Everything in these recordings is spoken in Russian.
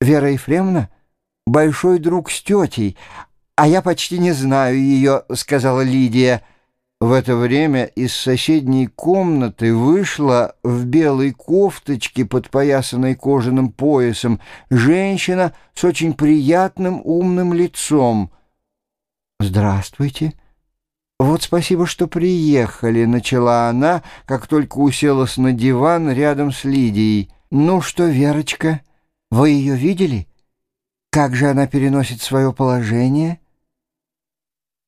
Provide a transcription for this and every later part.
Вера Ефремовна — большой друг с тетей, а я почти не знаю ее, — сказала Лидия. В это время из соседней комнаты вышла в белой кофточке, подпоясанной кожаным поясом, женщина с очень приятным умным лицом. «Здравствуйте. Вот спасибо, что приехали», — начала она, как только уселась на диван рядом с Лидией. «Ну что, Верочка, вы ее видели? Как же она переносит свое положение?»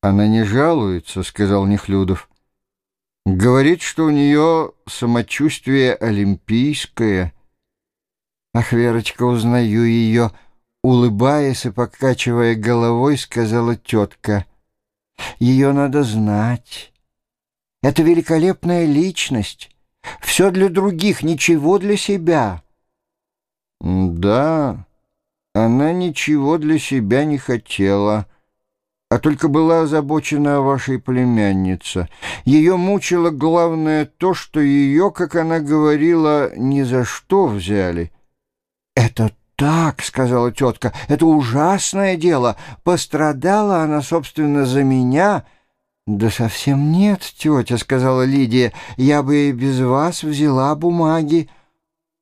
«Она не жалуется», — сказал Нехлюдов. «Говорит, что у нее самочувствие олимпийское». «Ах, Верочка, узнаю ее», — улыбаясь и покачивая головой, сказала тетка. «Ее надо знать. Это великолепная личность. Все для других, ничего для себя». «Да, она ничего для себя не хотела» а только была озабочена вашей племяннице. Ее мучило главное то, что ее, как она говорила, ни за что взяли. «Это так», — сказала тетка, — «это ужасное дело. Пострадала она, собственно, за меня». «Да совсем нет, тетя», — сказала Лидия, — «я бы и без вас взяла бумаги».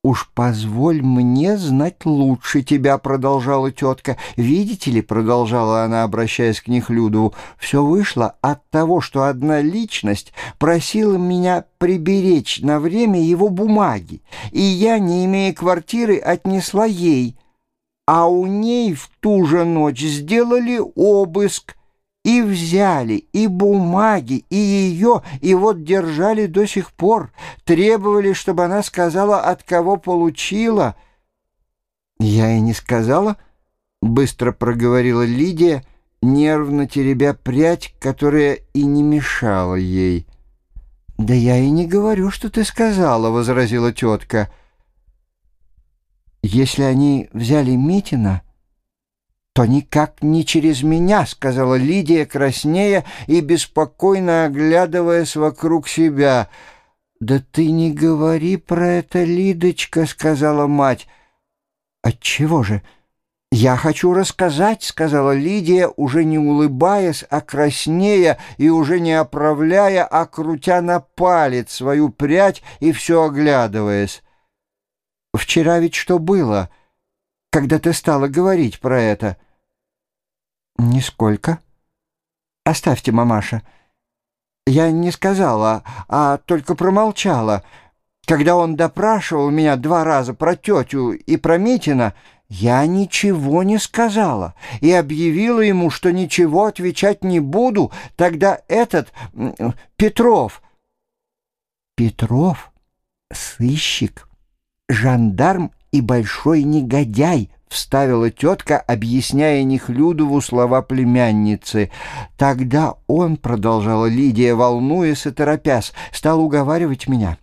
«Уж позволь мне знать лучше тебя», — продолжала тетка. «Видите ли», — продолжала она, обращаясь к Нехлюдову, «все вышло от того, что одна личность просила меня приберечь на время его бумаги, и я, не имея квартиры, отнесла ей, а у ней в ту же ночь сделали обыск». И взяли и бумаги, и ее, и вот держали до сих пор. Требовали, чтобы она сказала, от кого получила. Я и не сказала, — быстро проговорила Лидия, нервно теребя прядь, которая и не мешала ей. «Да я и не говорю, что ты сказала», — возразила тетка. «Если они взяли Митина...» то никак не через меня», — сказала Лидия, краснея и беспокойно оглядываясь вокруг себя. «Да ты не говори про это, Лидочка», — сказала мать. «Отчего же?» «Я хочу рассказать», — сказала Лидия, уже не улыбаясь, а краснея и уже не оправляя, а крутя на палец свою прядь и все оглядываясь. «Вчера ведь что было?» Когда ты стала говорить про это?» «Нисколько». «Оставьте, мамаша». «Я не сказала, а только промолчала. Когда он допрашивал меня два раза про тетю и про Митина, я ничего не сказала и объявила ему, что ничего отвечать не буду. Тогда этот Петров...» «Петров? Сыщик? Жандарм и большой негодяй», — вставила тетка, объясняя Нехлюдову слова племянницы. «Тогда он, — продолжала Лидия, волнуясь и торопясь, — стал уговаривать меня».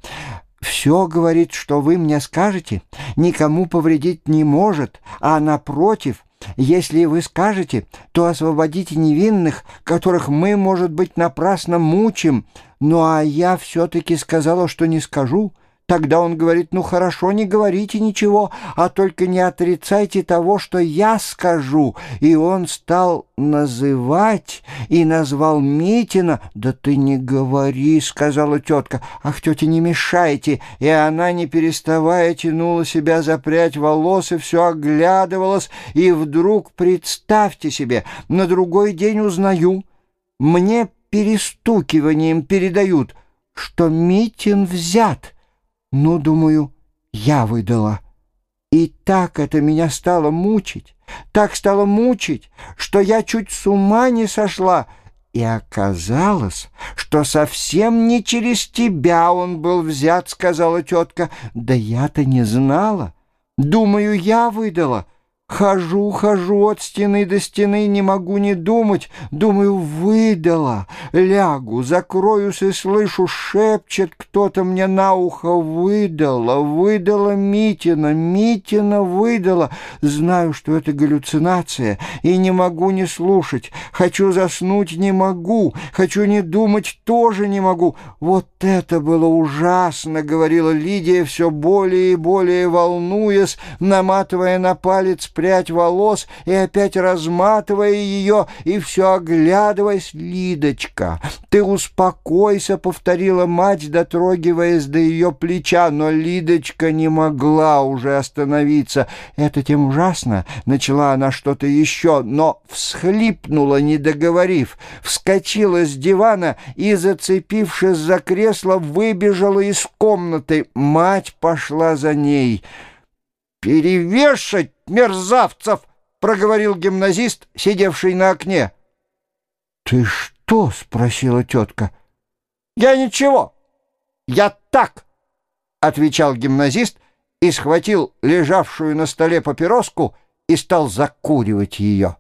«Все, — говорит, — что вы мне скажете, никому повредить не может, а напротив, если вы скажете, то освободите невинных, которых мы, может быть, напрасно мучим. Ну а я все-таки сказала, что не скажу». Тогда он говорит, ну хорошо, не говорите ничего, а только не отрицайте того, что я скажу. И он стал называть и назвал Митина. Да ты не говори, сказала тетка. Ах, тетя, не мешайте. И она, не переставая, тянула себя за прядь волос и все оглядывалась. И вдруг, представьте себе, на другой день узнаю, мне перестукиванием передают, что Митин взят — ну, думаю, я выдала. И так это меня стало мучить, так стало мучить, что я чуть с ума не сошла. И оказалось, что совсем не через тебя он был взят, сказала тетка. Да я-то не знала. Думаю, я выдала. Хожу, хожу от стены до стены, не могу не думать. Думаю, выдала. Лягу, закроюсь и слышу, шепчет кто-то мне на ухо. Выдала, выдала Митина, Митина выдала. Знаю, что это галлюцинация, и не могу не слушать. Хочу заснуть, не могу. Хочу не думать, тоже не могу. Вот это было ужасно, говорила Лидия, все более и более волнуясь, наматывая на палец прядь волос и опять разматывая ее, и все оглядываясь, «Лидочка, ты успокойся», — повторила мать, дотрогиваясь до ее плеча, но Лидочка не могла уже остановиться. «Это тем ужасно», — начала она что-то еще, но всхлипнула, не договорив, вскочила с дивана и, зацепившись за кресло, выбежала из комнаты. Мать пошла за ней. «Перевешать мерзавцев!» — проговорил гимназист, сидевший на окне. «Ты что?» — спросила тетка. «Я ничего. Я так!» — отвечал гимназист и схватил лежавшую на столе папироску и стал закуривать ее.